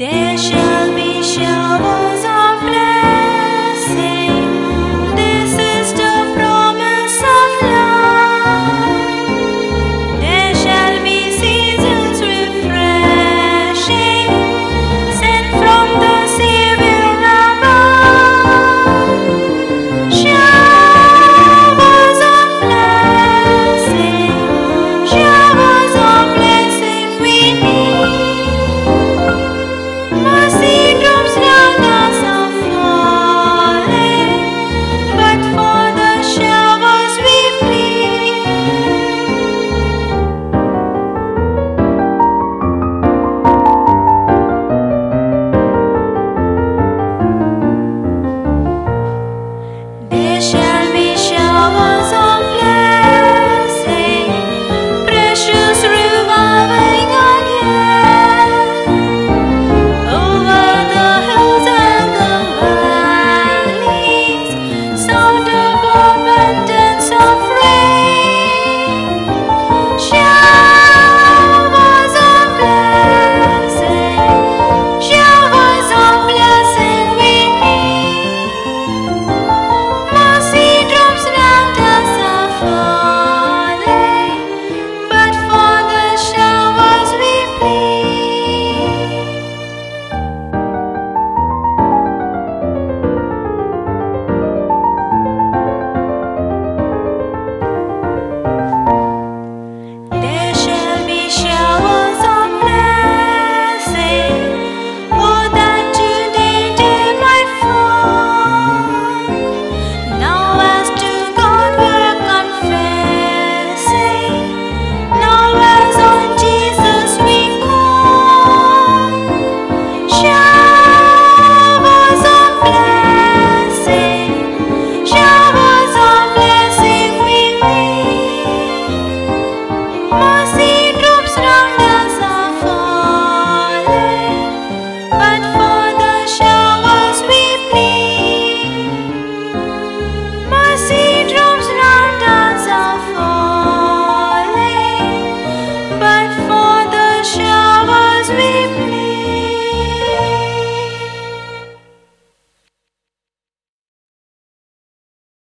Deixa